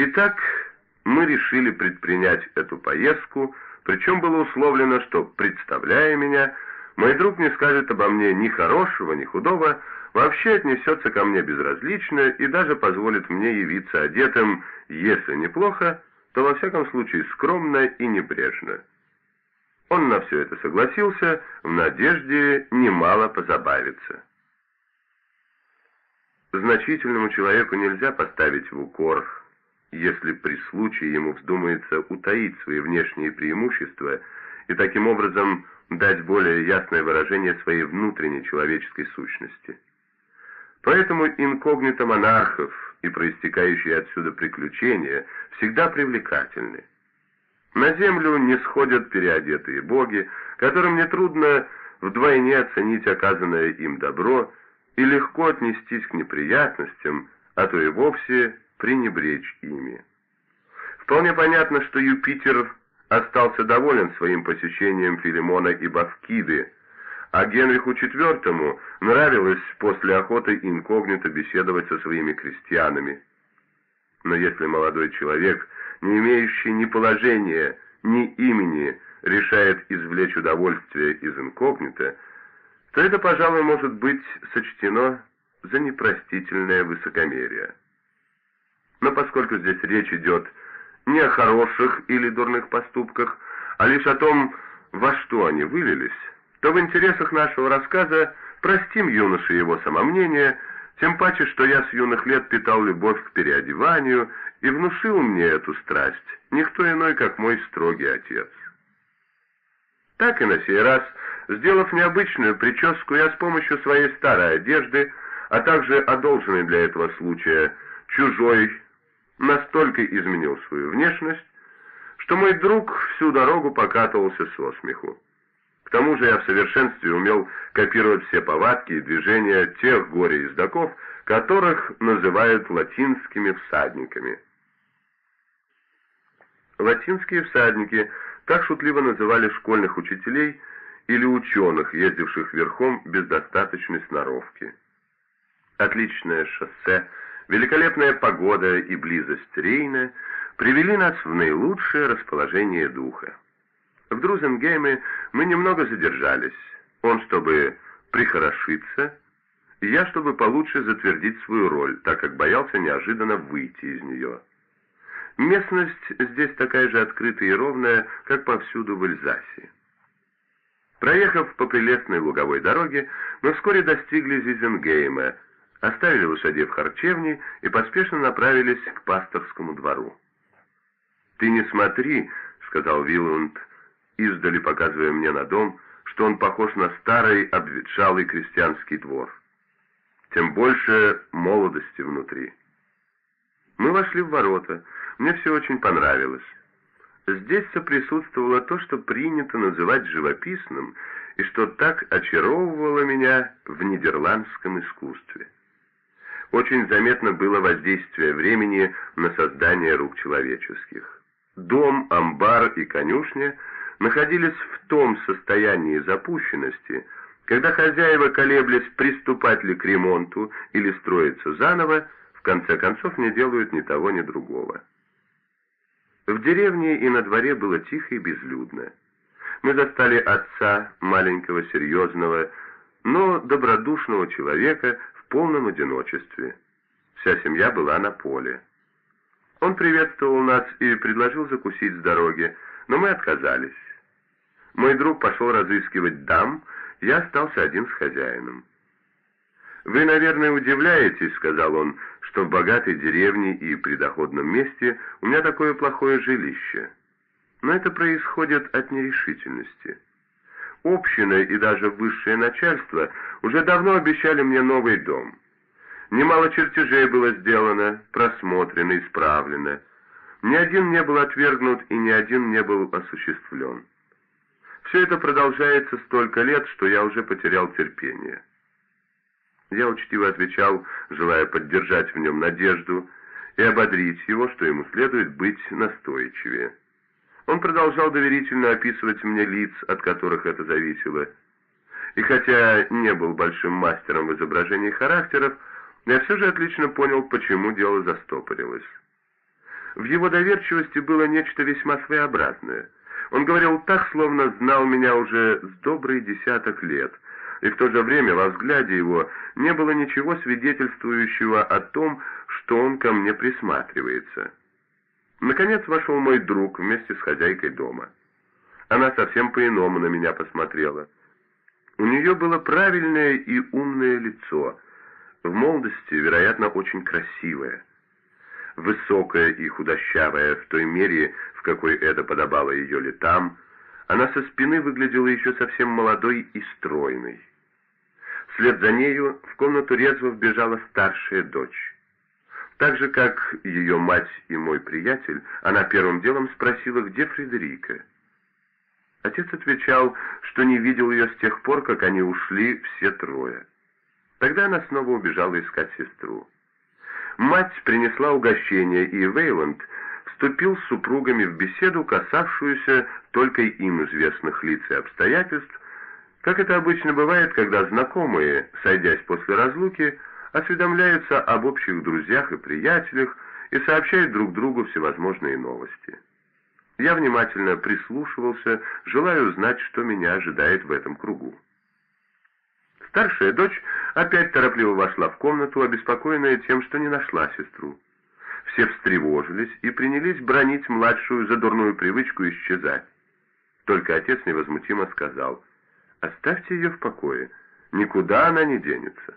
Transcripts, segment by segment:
Итак, мы решили предпринять эту поездку, причем было условлено, что, представляя меня, мой друг не скажет обо мне ни хорошего, ни худого, вообще отнесется ко мне безразлично и даже позволит мне явиться одетым, если неплохо, то во всяком случае скромно и небрежно. Он на все это согласился, в надежде немало позабавиться. Значительному человеку нельзя поставить в укор, если при случае ему вздумается утаить свои внешние преимущества и таким образом дать более ясное выражение своей внутренней человеческой сущности. Поэтому инкогнито монархов и проистекающие отсюда приключения всегда привлекательны. На землю не сходят переодетые боги, которым нетрудно вдвойне оценить оказанное им добро и легко отнестись к неприятностям, а то и вовсе пренебречь ими. Вполне понятно, что Юпитер остался доволен своим посещением Филимона и Бавкиды, а Генриху IV нравилось после охоты инкогнито беседовать со своими крестьянами. Но если молодой человек, не имеющий ни положения, ни имени, решает извлечь удовольствие из инкогнито, то это, пожалуй, может быть сочтено за непростительное высокомерие. Но поскольку здесь речь идет не о хороших или дурных поступках, а лишь о том, во что они вылились, то в интересах нашего рассказа простим юноше его самомнение, тем паче, что я с юных лет питал любовь к переодеванию и внушил мне эту страсть, никто иной, как мой строгий отец. Так и на сей раз, сделав необычную прическу, я с помощью своей старой одежды, а также одолженной для этого случая чужой настолько изменил свою внешность, что мой друг всю дорогу покатывался со смеху. К тому же я в совершенстве умел копировать все повадки и движения тех горе-ездаков, которых называют латинскими всадниками. Латинские всадники так шутливо называли школьных учителей или ученых, ездивших верхом без достаточной сноровки. Отличное шоссе – Великолепная погода и близость Рейна привели нас в наилучшее расположение духа. В Друзенгейме мы немного задержались. Он, чтобы прихорошиться, и я, чтобы получше затвердить свою роль, так как боялся неожиданно выйти из нее. Местность здесь такая же открытая и ровная, как повсюду в Эльзасе. Проехав по прелестной луговой дороге, мы вскоре достигли Зизенгейма, оставили лошадей в харчевне и поспешно направились к пасторскому двору. «Ты не смотри», — сказал Вилланд, издали показывая мне на дом, что он похож на старый обветшалый крестьянский двор. Тем больше молодости внутри. Мы вошли в ворота. Мне все очень понравилось. Здесь соприсутствовало то, что принято называть живописным, и что так очаровывало меня в нидерландском искусстве. Очень заметно было воздействие времени на создание рук человеческих. Дом, амбар и конюшня находились в том состоянии запущенности, когда хозяева, колеблясь, приступать ли к ремонту или строиться заново, в конце концов не делают ни того, ни другого. В деревне и на дворе было тихо и безлюдно. Мы застали отца, маленького, серьезного, но добродушного человека полном одиночестве. Вся семья была на поле. Он приветствовал нас и предложил закусить с дороги, но мы отказались. Мой друг пошел разыскивать дам, я остался один с хозяином. «Вы, наверное, удивляетесь, — сказал он, — что в богатой деревне и при доходном месте у меня такое плохое жилище. Но это происходит от нерешительности. Община и даже высшее начальство уже давно обещали мне новый дом. Немало чертежей было сделано, просмотрено, исправлено. Ни один не был отвергнут и ни один не был осуществлен. Все это продолжается столько лет, что я уже потерял терпение. Я учтиво отвечал, желая поддержать в нем надежду и ободрить его, что ему следует быть настойчивее. Он продолжал доверительно описывать мне лиц, от которых это зависело. И хотя не был большим мастером в изображении характеров, я все же отлично понял, почему дело застопорилось. В его доверчивости было нечто весьма своеобразное. Он говорил так, словно знал меня уже с добрый десяток лет, и в то же время во взгляде его не было ничего свидетельствующего о том, что он ко мне присматривается. Наконец вошел мой друг вместе с хозяйкой дома. Она совсем по-иному на меня посмотрела. У нее было правильное и умное лицо, в молодости, вероятно, очень красивое. Высокая и худощавая в той мере, в какой это подобало ее летам, она со спины выглядела еще совсем молодой и стройной. Вслед за нею в комнату резво вбежала старшая дочь. Так же, как ее мать и мой приятель, она первым делом спросила, где Фредерика. Отец отвечал, что не видел ее с тех пор, как они ушли все трое. Тогда она снова убежала искать сестру. Мать принесла угощение, и Вейланд вступил с супругами в беседу, касавшуюся только им известных лиц и обстоятельств, как это обычно бывает, когда знакомые, сойдясь после разлуки, осведомляются об общих друзьях и приятелях и сообщают друг другу всевозможные новости. Я внимательно прислушивался, желая узнать, что меня ожидает в этом кругу. Старшая дочь опять торопливо вошла в комнату, обеспокоенная тем, что не нашла сестру. Все встревожились и принялись бронить младшую за дурную привычку исчезать. Только отец невозмутимо сказал, «Оставьте ее в покое, никуда она не денется».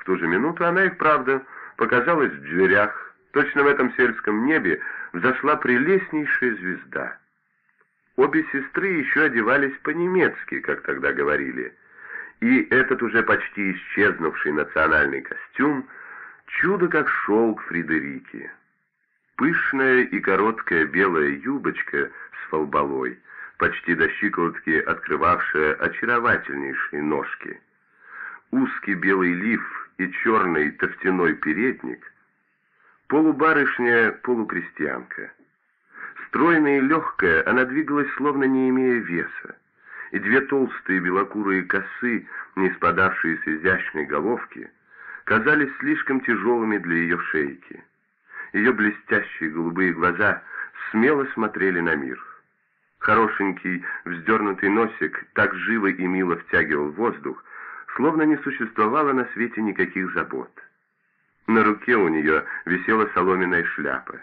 В ту же минуту она и вправду показалась в дверях. Точно в этом сельском небе взошла прелестнейшая звезда. Обе сестры еще одевались по-немецки, как тогда говорили, и этот уже почти исчезнувший национальный костюм чудо как шелк Фредерики. Пышная и короткая белая юбочка с фалбалой, почти до щиколотки открывавшая очаровательнейшие ножки. Узкий белый лиф и черный тофтяной передник, полубарышня-полукрестьянка. Стройная и легкая, она двигалась, словно не имея веса, и две толстые белокурые косы, не спадавшие с изящной головки, казались слишком тяжелыми для ее шейки. Ее блестящие голубые глаза смело смотрели на мир. Хорошенький, вздернутый носик так живо и мило втягивал воздух, словно не существовало на свете никаких забот. На руке у нее висела соломенная шляпа.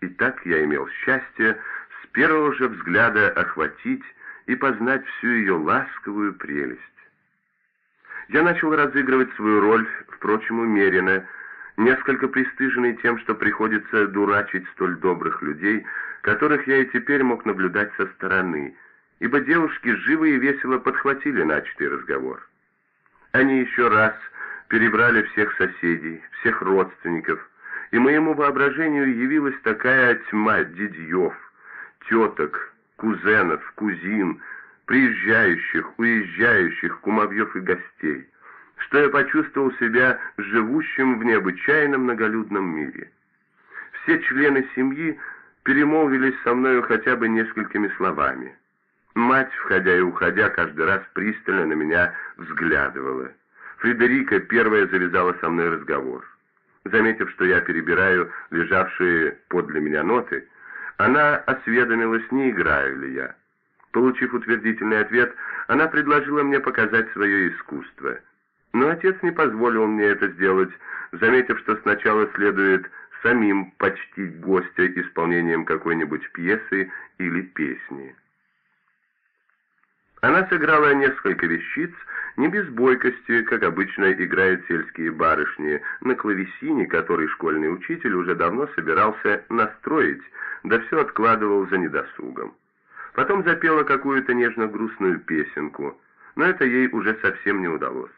И так я имел счастье с первого же взгляда охватить и познать всю ее ласковую прелесть. Я начал разыгрывать свою роль, впрочем, умеренно, несколько пристыженный тем, что приходится дурачить столь добрых людей, которых я и теперь мог наблюдать со стороны, ибо девушки живо и весело подхватили начатый разговор. Они еще раз перебрали всех соседей, всех родственников, и моему воображению явилась такая тьма дядьев, теток, кузенов, кузин, приезжающих, уезжающих, кумовьев и гостей, что я почувствовал себя живущим в необычайно многолюдном мире. Все члены семьи перемолвились со мною хотя бы несколькими словами. Мать, входя и уходя, каждый раз пристально на меня взглядывала. Фредерика первая завязала со мной разговор. Заметив, что я перебираю лежавшие подле меня ноты, она осведомилась, не играю ли я. Получив утвердительный ответ, она предложила мне показать свое искусство. Но отец не позволил мне это сделать, заметив, что сначала следует самим почтить гостя исполнением какой-нибудь пьесы или песни. Она сыграла несколько вещиц, не без бойкости, как обычно играют сельские барышни, на клавесине, который школьный учитель уже давно собирался настроить, да все откладывал за недосугом. Потом запела какую-то нежно-грустную песенку, но это ей уже совсем не удалось.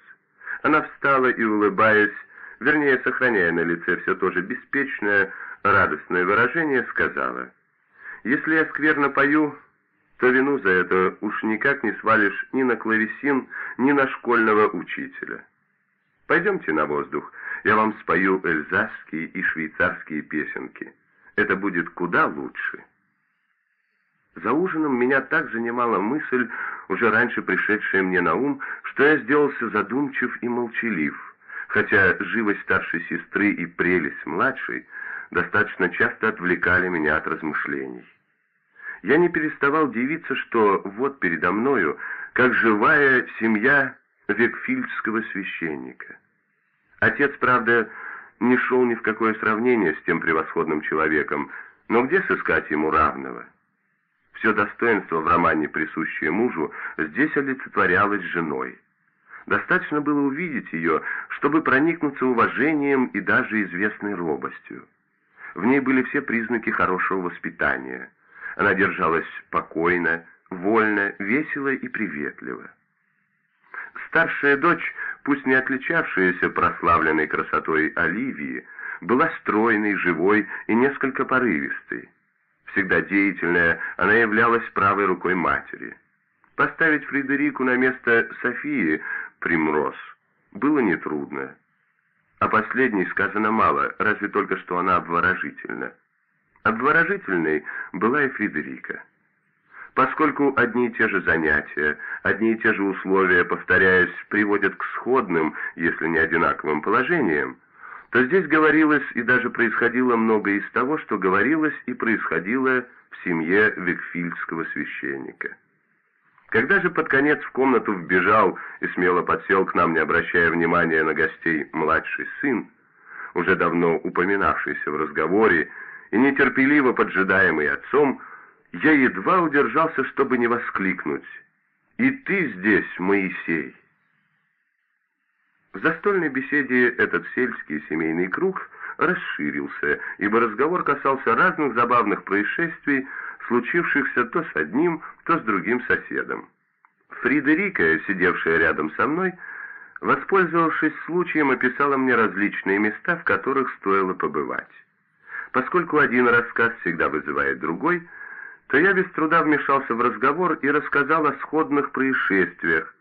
Она встала и, улыбаясь, вернее, сохраняя на лице все то же беспечное, радостное выражение, сказала, «Если я скверно пою, то вину за это уж никак не свалишь ни на клавесин, ни на школьного учителя. Пойдемте на воздух, я вам спою эльзасские и швейцарские песенки. Это будет куда лучше. За ужином меня так занимала мысль, уже раньше пришедшая мне на ум, что я сделался задумчив и молчалив, хотя живость старшей сестры и прелесть младшей достаточно часто отвлекали меня от размышлений. Я не переставал дивиться, что вот передо мною, как живая семья векфильдского священника. Отец, правда, не шел ни в какое сравнение с тем превосходным человеком, но где сыскать ему равного? Все достоинство в романе, присущее мужу, здесь олицетворялось женой. Достаточно было увидеть ее, чтобы проникнуться уважением и даже известной робостью. В ней были все признаки хорошего воспитания. Она держалась спокойно, вольно, весело и приветливо. Старшая дочь, пусть не отличавшаяся прославленной красотой Оливии, была стройной, живой и несколько порывистой. Всегда деятельная, она являлась правой рукой матери. Поставить Фредерику на место Софии Примрос было нетрудно. О последней сказано мало, разве только что она обворожительна. Обворожительной была и Фредерика. Поскольку одни и те же занятия, одни и те же условия, повторяясь, приводят к сходным, если не одинаковым положениям, то здесь говорилось и даже происходило многое из того, что говорилось и происходило в семье Викфильдского священника. Когда же под конец в комнату вбежал и смело подсел к нам, не обращая внимания на гостей, младший сын, уже давно упоминавшийся в разговоре и нетерпеливо поджидаемый отцом, я едва удержался, чтобы не воскликнуть. «И ты здесь, Моисей!» В застольной беседе этот сельский семейный круг расширился, ибо разговор касался разных забавных происшествий, случившихся то с одним, то с другим соседом. Фридерика, сидевшая рядом со мной, воспользовавшись случаем, описала мне различные места, в которых стоило побывать. Поскольку один рассказ всегда вызывает другой, то я без труда вмешался в разговор и рассказал о сходных происшествиях,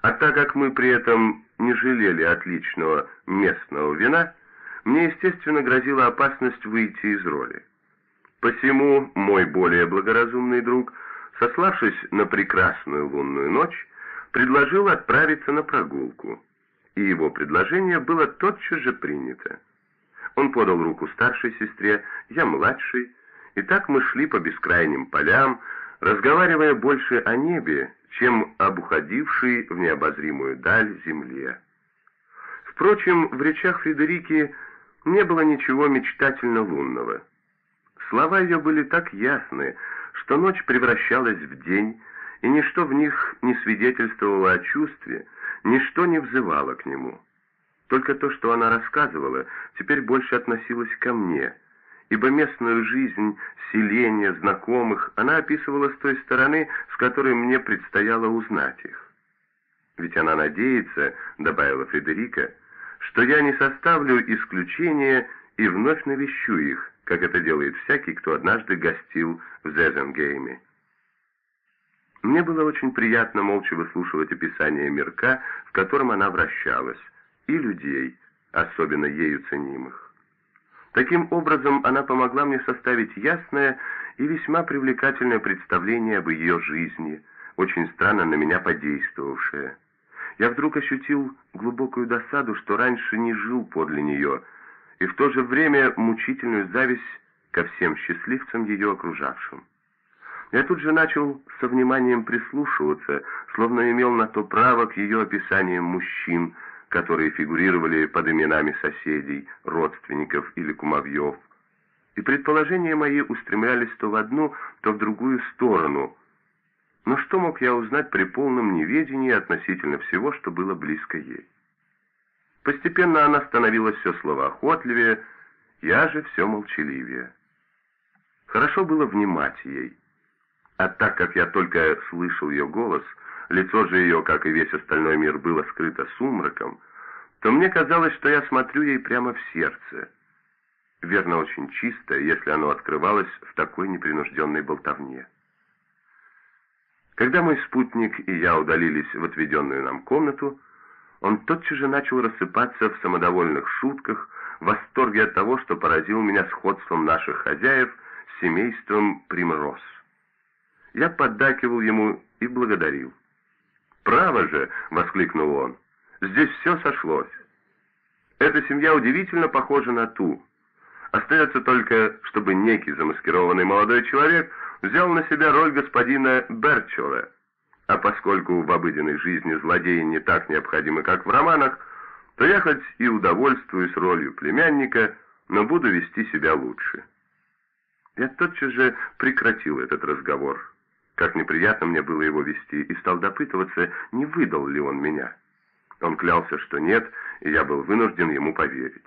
а так как мы при этом не жалели отличного местного вина, мне, естественно, грозила опасность выйти из роли. Посему мой более благоразумный друг, сославшись на прекрасную лунную ночь, предложил отправиться на прогулку, и его предложение было тотчас же принято. Он подал руку старшей сестре, я младшей, и так мы шли по бескрайним полям, разговаривая больше о небе, чем об уходившей в необозримую даль земле. Впрочем, в речах Фредерики не было ничего мечтательно лунного. Слова ее были так ясны, что ночь превращалась в день, и ничто в них не свидетельствовало о чувстве, ничто не взывало к нему. Только то, что она рассказывала, теперь больше относилось ко мне, ибо местную жизнь, селение, знакомых она описывала с той стороны, с которой мне предстояло узнать их. «Ведь она надеется», — добавила Федерика, — «что я не составлю исключения и вновь навещу их, как это делает всякий, кто однажды гостил в Зезенгейме. Мне было очень приятно молча выслушивать описание мирка, в котором она вращалась, и людей, особенно ею ценимых. Таким образом, она помогла мне составить ясное и весьма привлекательное представление об ее жизни, очень странно на меня подействовавшее. Я вдруг ощутил глубокую досаду, что раньше не жил подле нее, и в то же время мучительную зависть ко всем счастливцам ее окружавшим. Я тут же начал со вниманием прислушиваться, словно имел на то право к ее описаниям мужчин, которые фигурировали под именами соседей, родственников или кумовьев. И предположения мои устремлялись то в одну, то в другую сторону. Но что мог я узнать при полном неведении относительно всего, что было близко ей? Постепенно она становилась все словоохотливее, я же все молчаливее. Хорошо было внимать ей. А так как я только слышал ее голос, лицо же ее, как и весь остальной мир, было скрыто сумраком, то мне казалось, что я смотрю ей прямо в сердце. Верно, очень чисто, если оно открывалось в такой непринужденной болтовне. Когда мой спутник и я удалились в отведенную нам комнату, он тотчас же начал рассыпаться в самодовольных шутках, в восторге от того, что поразил меня сходством наших хозяев с семейством Примрос. Я поддакивал ему и благодарил. «Право же!» — воскликнул он. «Здесь все сошлось. Эта семья удивительно похожа на ту. Остается только, чтобы некий замаскированный молодой человек взял на себя роль господина Берчела. А поскольку в обыденной жизни злодеи не так необходимы, как в романах, то я хоть и удовольствуюсь ролью племянника, но буду вести себя лучше. Я тотчас же прекратил этот разговор. Как неприятно мне было его вести, и стал допытываться, не выдал ли он меня. Он клялся, что нет, и я был вынужден ему поверить.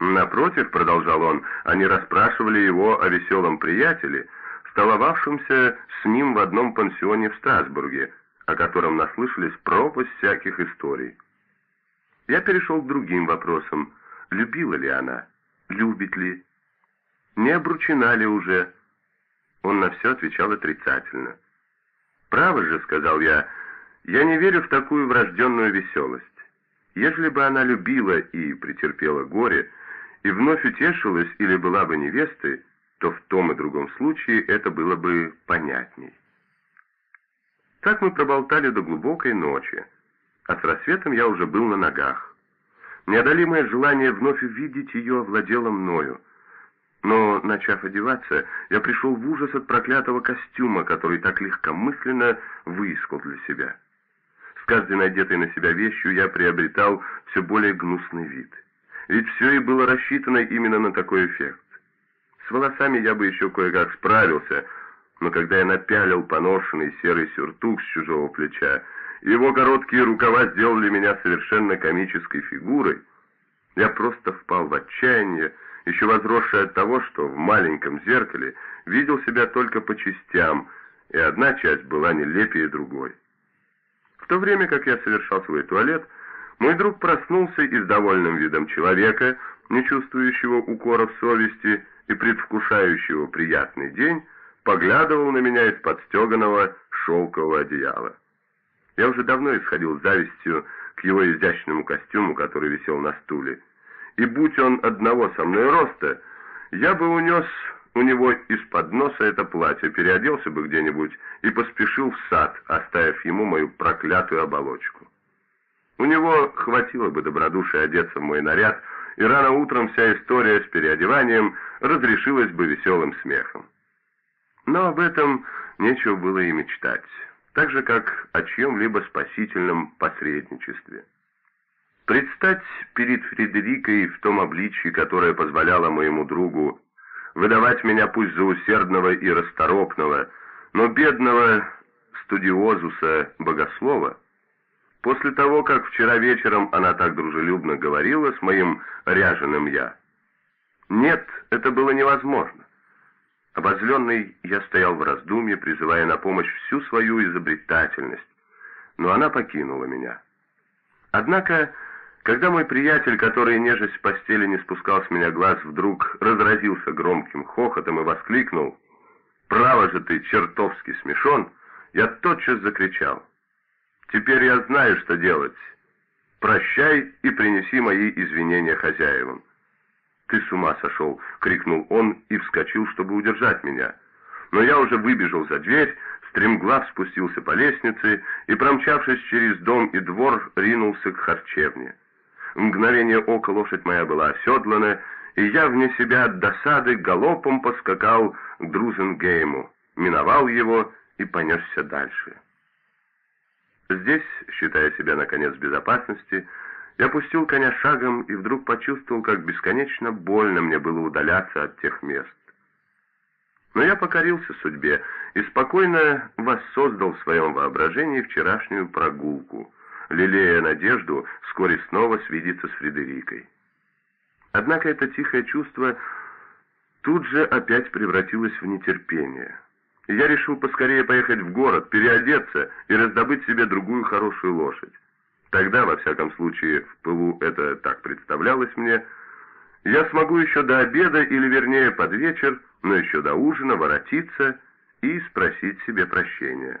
Напротив, продолжал он, они расспрашивали его о веселом приятеле, столовавшемся с ним в одном пансионе в Страсбурге, о котором наслышались пропасть всяких историй. Я перешел к другим вопросам. Любила ли она? Любит ли? Не обручена ли уже? Он на все отвечал отрицательно. «Право же», — сказал я, — «я не верю в такую врожденную веселость. Ежели бы она любила и претерпела горе, и вновь утешилась или была бы невестой, то в том и другом случае это было бы понятней. Так мы проболтали до глубокой ночи, а с рассветом я уже был на ногах. Неодолимое желание вновь увидеть ее овладело мною. Но, начав одеваться, я пришел в ужас от проклятого костюма, который так легкомысленно выискал для себя. С каждой надетой на себя вещью я приобретал все более гнусный вид. Ведь все и было рассчитано именно на такой эффект. С волосами я бы еще кое-как справился, но когда я напялил поношенный серый сюртук с чужого плеча, его короткие рукава сделали меня совершенно комической фигурой, я просто впал в отчаяние, еще возросшее от того, что в маленьком зеркале видел себя только по частям, и одна часть была нелепее другой. В то время, как я совершал свой туалет, мой друг проснулся и с довольным видом человека, не чувствующего укоров совести, и предвкушающего приятный день, поглядывал на меня из-под стеганого шелкового одеяла. Я уже давно исходил завистью к его изящному костюму, который висел на стуле, и будь он одного со мной роста, я бы унес у него из-под носа это платье, переоделся бы где-нибудь и поспешил в сад, оставив ему мою проклятую оболочку. У него хватило бы добродушия одеться в мой наряд, и рано утром вся история с переодеванием разрешилась бы веселым смехом. Но об этом нечего было и мечтать, так же, как о чьем-либо спасительном посредничестве. Предстать перед Фредерикой в том обличии, которое позволяло моему другу выдавать меня пусть за усердного и расторопного, но бедного студиозуса-богослова, После того, как вчера вечером она так дружелюбно говорила с моим ряженым «я». Нет, это было невозможно. Обозленный я стоял в раздумье, призывая на помощь всю свою изобретательность, но она покинула меня. Однако, когда мой приятель, который нежесть в постели не спускал с меня глаз, вдруг разразился громким хохотом и воскликнул «Право же ты, чертовски смешон!», я тотчас закричал Теперь я знаю, что делать. Прощай и принеси мои извинения хозяевам». «Ты с ума сошел!» — крикнул он и вскочил, чтобы удержать меня. Но я уже выбежал за дверь, стремглав спустился по лестнице и, промчавшись через дом и двор, ринулся к харчевне. Мгновение ока лошадь моя была оседлана, и я вне себя от досады галопом поскакал к Друзенгейму, миновал его и понесся дальше. Здесь, считая себя наконец в безопасности, я пустил коня шагом и вдруг почувствовал, как бесконечно больно мне было удаляться от тех мест. Но я покорился судьбе и спокойно воссоздал в своем воображении вчерашнюю прогулку, лелея надежду вскоре снова свидеться с Фредерикой. Однако это тихое чувство тут же опять превратилось в нетерпение я решил поскорее поехать в город, переодеться и раздобыть себе другую хорошую лошадь. Тогда, во всяком случае, в пылу это так представлялось мне, я смогу еще до обеда, или вернее под вечер, но еще до ужина воротиться и спросить себе прощения.